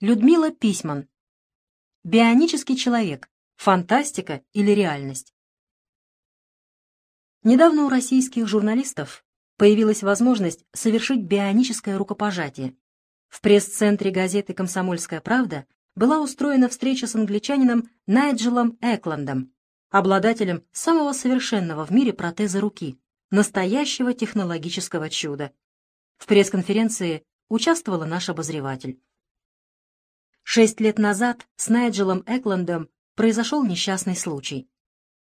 Людмила Письман. Бионический человек. Фантастика или реальность? Недавно у российских журналистов появилась возможность совершить бионическое рукопожатие. В пресс-центре газеты «Комсомольская правда» была устроена встреча с англичанином Найджелом Экландом, обладателем самого совершенного в мире протеза руки, настоящего технологического чуда. В пресс-конференции участвовала наш обозреватель. Шесть лет назад с Найджелом Экландом произошел несчастный случай.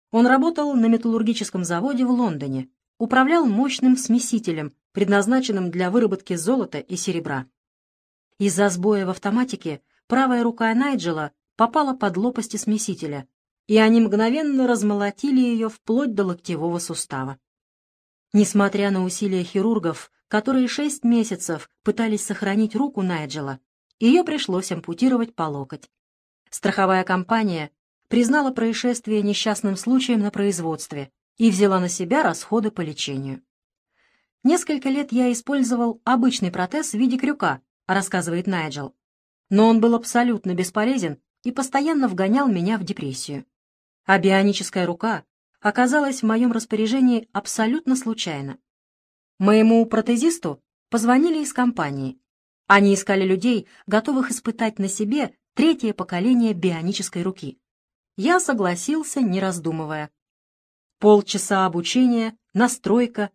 Он работал на металлургическом заводе в Лондоне, управлял мощным смесителем, предназначенным для выработки золота и серебра. Из-за сбоя в автоматике правая рука Найджела попала под лопасти смесителя, и они мгновенно размолотили ее вплоть до локтевого сустава. Несмотря на усилия хирургов, которые шесть месяцев пытались сохранить руку Найджела, ее пришлось ампутировать по локоть. Страховая компания признала происшествие несчастным случаем на производстве и взяла на себя расходы по лечению. «Несколько лет я использовал обычный протез в виде крюка», рассказывает Найджел. «Но он был абсолютно бесполезен и постоянно вгонял меня в депрессию. А бионическая рука оказалась в моем распоряжении абсолютно случайно. Моему протезисту позвонили из компании они искали людей, готовых испытать на себе третье поколение бионической руки. Я согласился, не раздумывая. Полчаса обучения, настройка,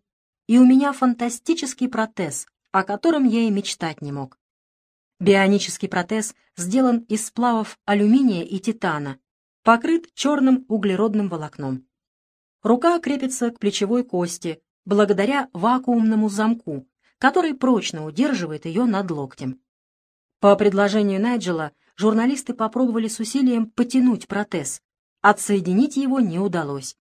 и у меня фантастический протез, о котором я и мечтать не мог. Бионический протез сделан из сплавов алюминия и титана, покрыт черным углеродным волокном. Рука крепится к плечевой кости благодаря вакуумному замку, который прочно удерживает ее над локтем. По предложению Найджела журналисты попробовали с усилием потянуть протез. Отсоединить его не удалось.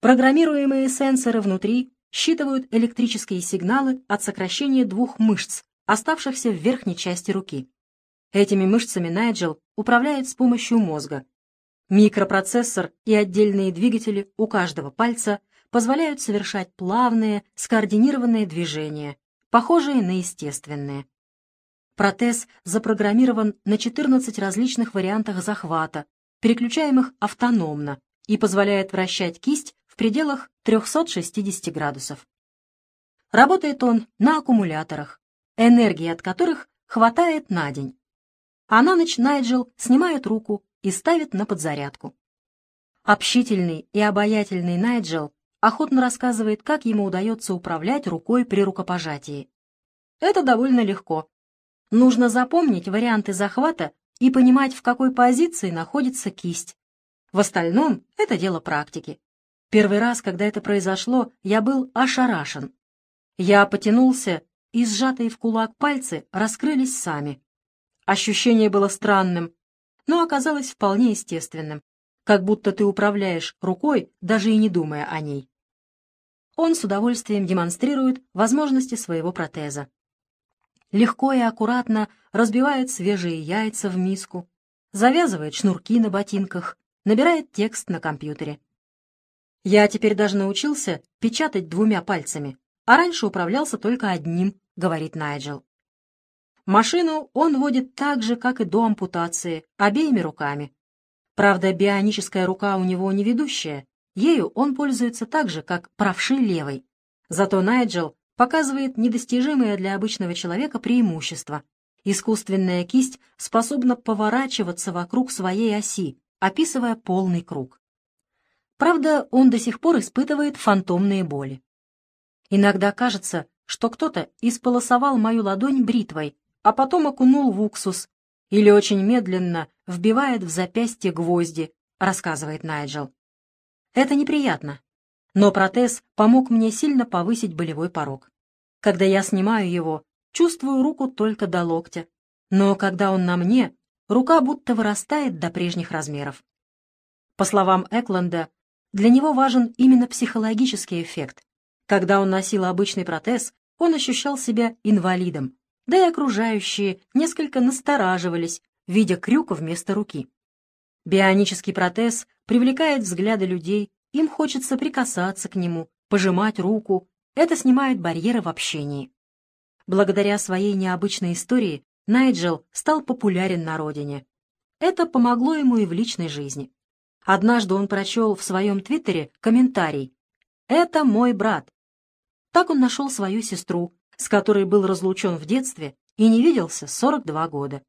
Программируемые сенсоры внутри считывают электрические сигналы от сокращения двух мышц, оставшихся в верхней части руки. Этими мышцами Найджел управляет с помощью мозга. Микропроцессор и отдельные двигатели у каждого пальца позволяют совершать плавные, скоординированные движения, похожие на естественные. Протез запрограммирован на 14 различных вариантах захвата, переключаемых автономно, и позволяет вращать кисть в пределах 360 градусов. Работает он на аккумуляторах, энергии от которых хватает на день. А на ночь Найджел снимает руку и ставит на подзарядку. Общительный и обаятельный Найджел охотно рассказывает, как ему удается управлять рукой при рукопожатии. Это довольно легко. Нужно запомнить варианты захвата и понимать, в какой позиции находится кисть. В остальном это дело практики. Первый раз, когда это произошло, я был ошарашен. Я потянулся, и сжатые в кулак пальцы раскрылись сами. Ощущение было странным, но оказалось вполне естественным, как будто ты управляешь рукой, даже и не думая о ней он с удовольствием демонстрирует возможности своего протеза. Легко и аккуратно разбивает свежие яйца в миску, завязывает шнурки на ботинках, набирает текст на компьютере. Я теперь даже научился печатать двумя пальцами, а раньше управлялся только одним, говорит Найджел. Машину он водит так же, как и до ампутации, обеими руками. Правда, бионическая рука у него не ведущая, Ею он пользуется так же, как правши левой. Зато Найджел показывает недостижимое для обычного человека преимущество. Искусственная кисть способна поворачиваться вокруг своей оси, описывая полный круг. Правда, он до сих пор испытывает фантомные боли. Иногда кажется, что кто-то исполосовал мою ладонь бритвой, а потом окунул в уксус или очень медленно вбивает в запястье гвозди, рассказывает Найджел. Это неприятно. Но протез помог мне сильно повысить болевой порог. Когда я снимаю его, чувствую руку только до локтя. Но когда он на мне, рука будто вырастает до прежних размеров. По словам Экленда, для него важен именно психологический эффект. Когда он носил обычный протез, он ощущал себя инвалидом, да и окружающие несколько настораживались, видя крюк вместо руки. Бионический протез привлекает взгляды людей, им хочется прикасаться к нему, пожимать руку. Это снимает барьеры в общении. Благодаря своей необычной истории Найджел стал популярен на родине. Это помогло ему и в личной жизни. Однажды он прочел в своем твиттере комментарий «Это мой брат». Так он нашел свою сестру, с которой был разлучен в детстве и не виделся 42 года.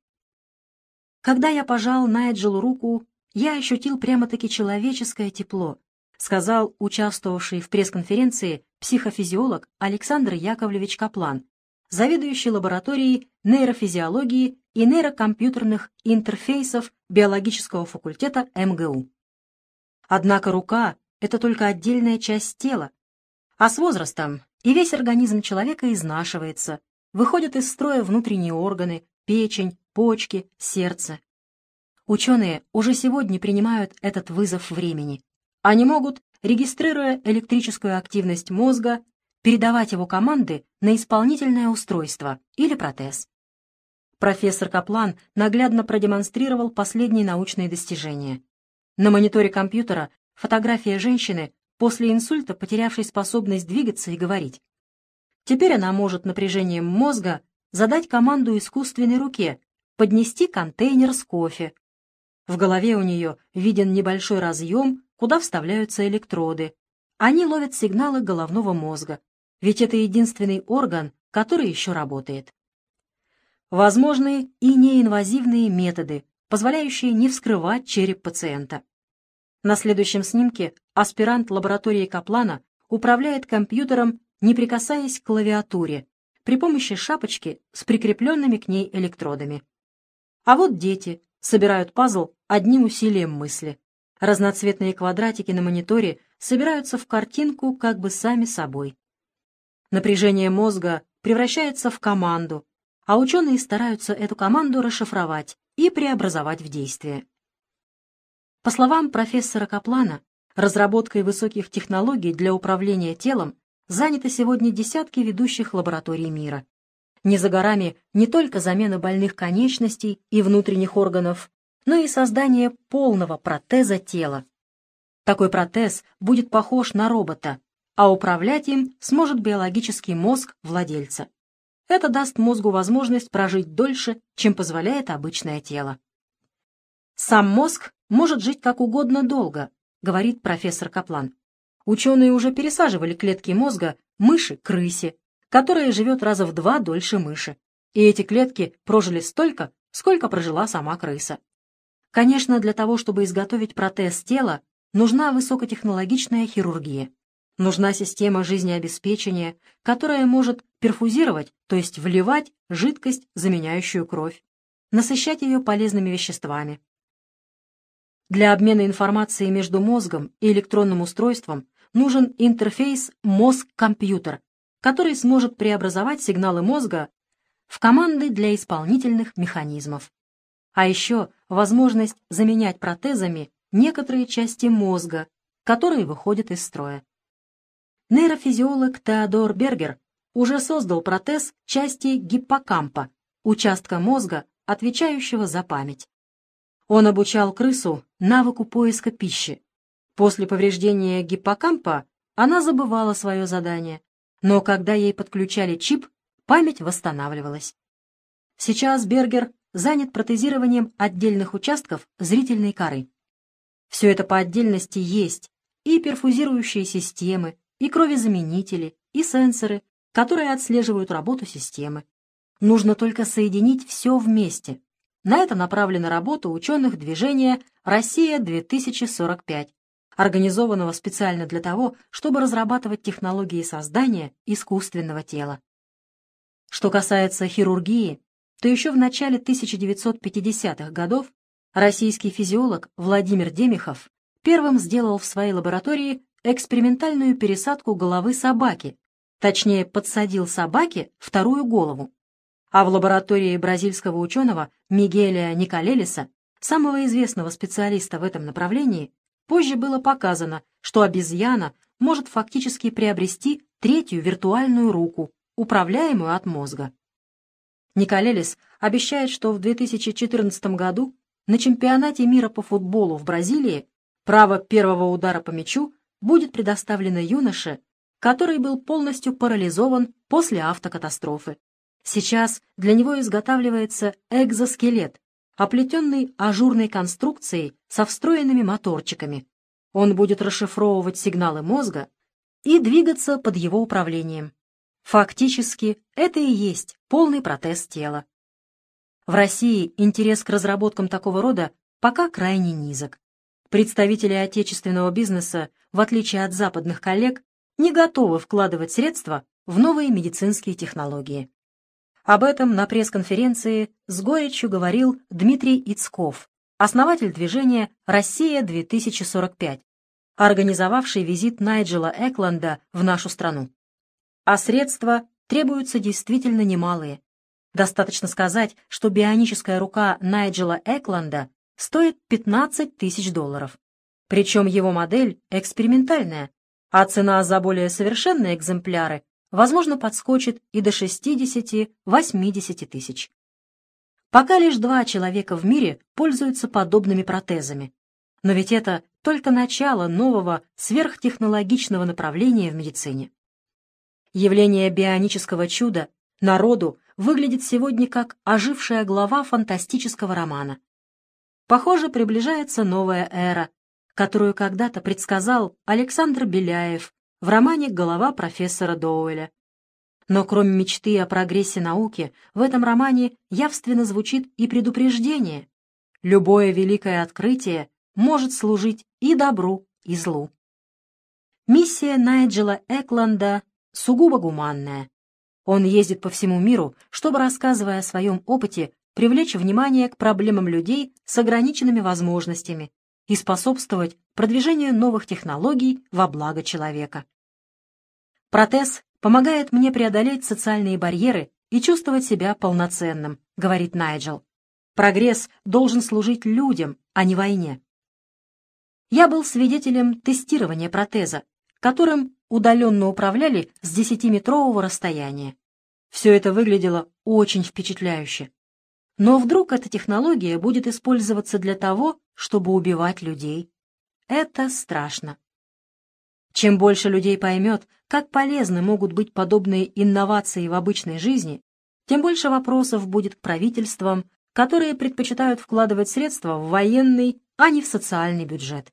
Когда я пожал Найджелу руку, я ощутил прямо-таки человеческое тепло, сказал участвовавший в пресс-конференции психофизиолог Александр Яковлевич Каплан, заведующий лабораторией нейрофизиологии и нейрокомпьютерных интерфейсов биологического факультета МГУ. Однако рука — это только отдельная часть тела, а с возрастом и весь организм человека изнашивается, выходят из строя внутренние органы, печень, почки, сердце. Ученые уже сегодня принимают этот вызов времени. Они могут, регистрируя электрическую активность мозга, передавать его команды на исполнительное устройство или протез. Профессор Каплан наглядно продемонстрировал последние научные достижения. На мониторе компьютера фотография женщины после инсульта, потерявшей способность двигаться и говорить. Теперь она может напряжением мозга задать команду искусственной руке поднести контейнер с кофе. В голове у нее виден небольшой разъем, куда вставляются электроды. Они ловят сигналы головного мозга, ведь это единственный орган, который еще работает. Возможны и неинвазивные методы, позволяющие не вскрывать череп пациента. На следующем снимке аспирант лаборатории Каплана управляет компьютером, не прикасаясь к клавиатуре, при помощи шапочки с прикрепленными к ней электродами. А вот дети собирают пазл одним усилием мысли. Разноцветные квадратики на мониторе собираются в картинку как бы сами собой. Напряжение мозга превращается в команду, а ученые стараются эту команду расшифровать и преобразовать в действие. По словам профессора Каплана, разработкой высоких технологий для управления телом заняты сегодня десятки ведущих лабораторий мира. Не за горами не только замена больных конечностей и внутренних органов, но и создание полного протеза тела. Такой протез будет похож на робота, а управлять им сможет биологический мозг владельца. Это даст мозгу возможность прожить дольше, чем позволяет обычное тело. Сам мозг может жить как угодно долго, говорит профессор Каплан. Ученые уже пересаживали клетки мозга мыши крысе, которая живет раза в два дольше мыши. И эти клетки прожили столько, сколько прожила сама крыса. Конечно, для того, чтобы изготовить протез тела, нужна высокотехнологичная хирургия. Нужна система жизнеобеспечения, которая может перфузировать, то есть вливать жидкость, заменяющую кровь, насыщать ее полезными веществами. Для обмена информацией между мозгом и электронным устройством нужен интерфейс мозг-компьютер, который сможет преобразовать сигналы мозга в команды для исполнительных механизмов. А еще возможность заменять протезами некоторые части мозга, которые выходят из строя. Нейрофизиолог Теодор Бергер уже создал протез части гиппокампа, участка мозга, отвечающего за память. Он обучал крысу навыку поиска пищи. После повреждения гиппокампа она забывала свое задание, но когда ей подключали чип, память восстанавливалась. Сейчас Бергер занят протезированием отдельных участков зрительной коры. Все это по отдельности есть, и перфузирующие системы, и кровезаменители, и сенсоры, которые отслеживают работу системы. Нужно только соединить все вместе. На это направлена работа ученых движения «Россия-2045», организованного специально для того, чтобы разрабатывать технологии создания искусственного тела. Что касается хирургии, то еще в начале 1950-х годов российский физиолог Владимир Демихов первым сделал в своей лаборатории экспериментальную пересадку головы собаки, точнее подсадил собаке вторую голову. А в лаборатории бразильского ученого Мигеля Николелиса, самого известного специалиста в этом направлении, позже было показано, что обезьяна может фактически приобрести третью виртуальную руку, управляемую от мозга. Николелис обещает, что в 2014 году на чемпионате мира по футболу в Бразилии право первого удара по мячу будет предоставлено юноше, который был полностью парализован после автокатастрофы. Сейчас для него изготавливается экзоскелет, оплетенный ажурной конструкцией со встроенными моторчиками. Он будет расшифровывать сигналы мозга и двигаться под его управлением. Фактически, это и есть полный протез тела. В России интерес к разработкам такого рода пока крайне низок. Представители отечественного бизнеса, в отличие от западных коллег, не готовы вкладывать средства в новые медицинские технологии. Об этом на пресс-конференции с горечью говорил Дмитрий Ицков, основатель движения «Россия-2045», организовавший визит Найджела Экланда в нашу страну. А средства требуются действительно немалые. Достаточно сказать, что бионическая рука Найджела Экланда стоит 15 тысяч долларов. Причем его модель экспериментальная, а цена за более совершенные экземпляры, возможно, подскочит и до 60-80 тысяч. Пока лишь два человека в мире пользуются подобными протезами. Но ведь это только начало нового сверхтехнологичного направления в медицине. Явление бионического чуда народу выглядит сегодня как ожившая глава фантастического романа. Похоже, приближается новая эра, которую когда-то предсказал Александр Беляев в романе «Голова профессора Доуэля». Но кроме мечты о прогрессе науки, в этом романе явственно звучит и предупреждение. Любое великое открытие может служить и добру, и злу. Миссия Найджела Экланда сугубо гуманная. Он ездит по всему миру, чтобы, рассказывая о своем опыте, привлечь внимание к проблемам людей с ограниченными возможностями и способствовать продвижению новых технологий во благо человека. Протез помогает мне преодолеть социальные барьеры и чувствовать себя полноценным, говорит Найджел. Прогресс должен служить людям, а не войне. Я был свидетелем тестирования протеза, которым удаленно управляли с десятиметрового расстояния. Все это выглядело очень впечатляюще. Но вдруг эта технология будет использоваться для того, чтобы убивать людей? Это страшно. Чем больше людей поймет, как полезны могут быть подобные инновации в обычной жизни, тем больше вопросов будет к правительствам, которые предпочитают вкладывать средства в военный, а не в социальный бюджет.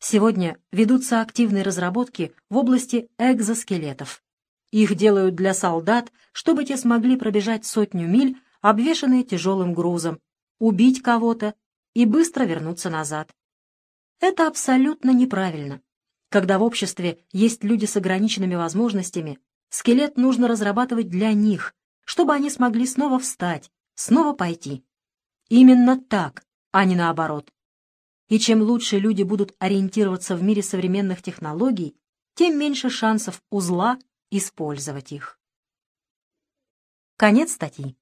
Сегодня ведутся активные разработки в области экзоскелетов. Их делают для солдат, чтобы те смогли пробежать сотню миль, обвешанные тяжелым грузом, убить кого-то и быстро вернуться назад. Это абсолютно неправильно. Когда в обществе есть люди с ограниченными возможностями, скелет нужно разрабатывать для них, чтобы они смогли снова встать, снова пойти. Именно так, а не наоборот. И чем лучше люди будут ориентироваться в мире современных технологий, тем меньше шансов у зла использовать их. Конец статьи.